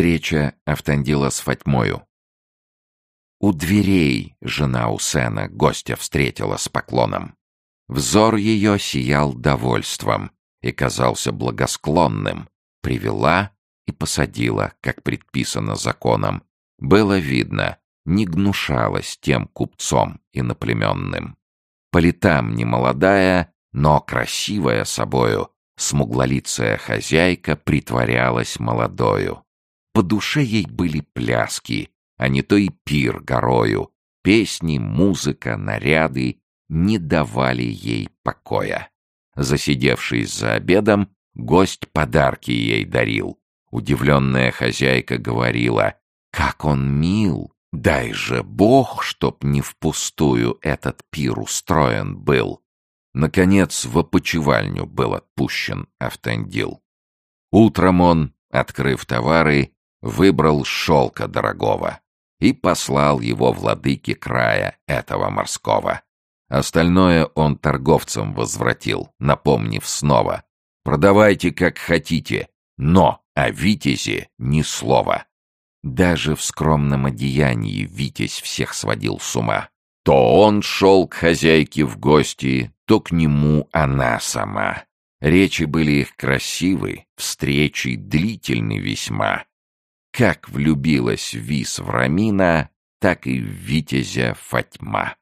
Встреча Автандила с Фатьмою. У дверей жена Усена гостя встретила с поклоном. Взор ее сиял довольством и казался благосклонным. Привела и посадила, как предписано законом. Было видно, не гнушалась тем купцом иноплеменным. По летам немолодая, но красивая собою, смуглолицая хозяйка притворялась молодою. По душе ей были пляски, а не то и пир горою. Песни, музыка, наряды не давали ей покоя. Засидевшись за обедом, гость подарки ей дарил. Удивленная хозяйка говорила, «Как он мил! Дай же Бог, чтоб не впустую этот пир устроен был!» Наконец в опочивальню был отпущен Автандил. Утром он, открыв товары, выбрал шелка дорогого и послал его владыке края этого морского. Остальное он торговцам возвратил, напомнив снова. «Продавайте как хотите, но о Витязе ни слова». Даже в скромном одеянии Витязь всех сводил с ума. То он шел к хозяйке в гости, то к нему она сама. Речи были их красивы, встречи длительны весьма. Как влюбилась Вис в Рамина, так и в Витязя Фатьма.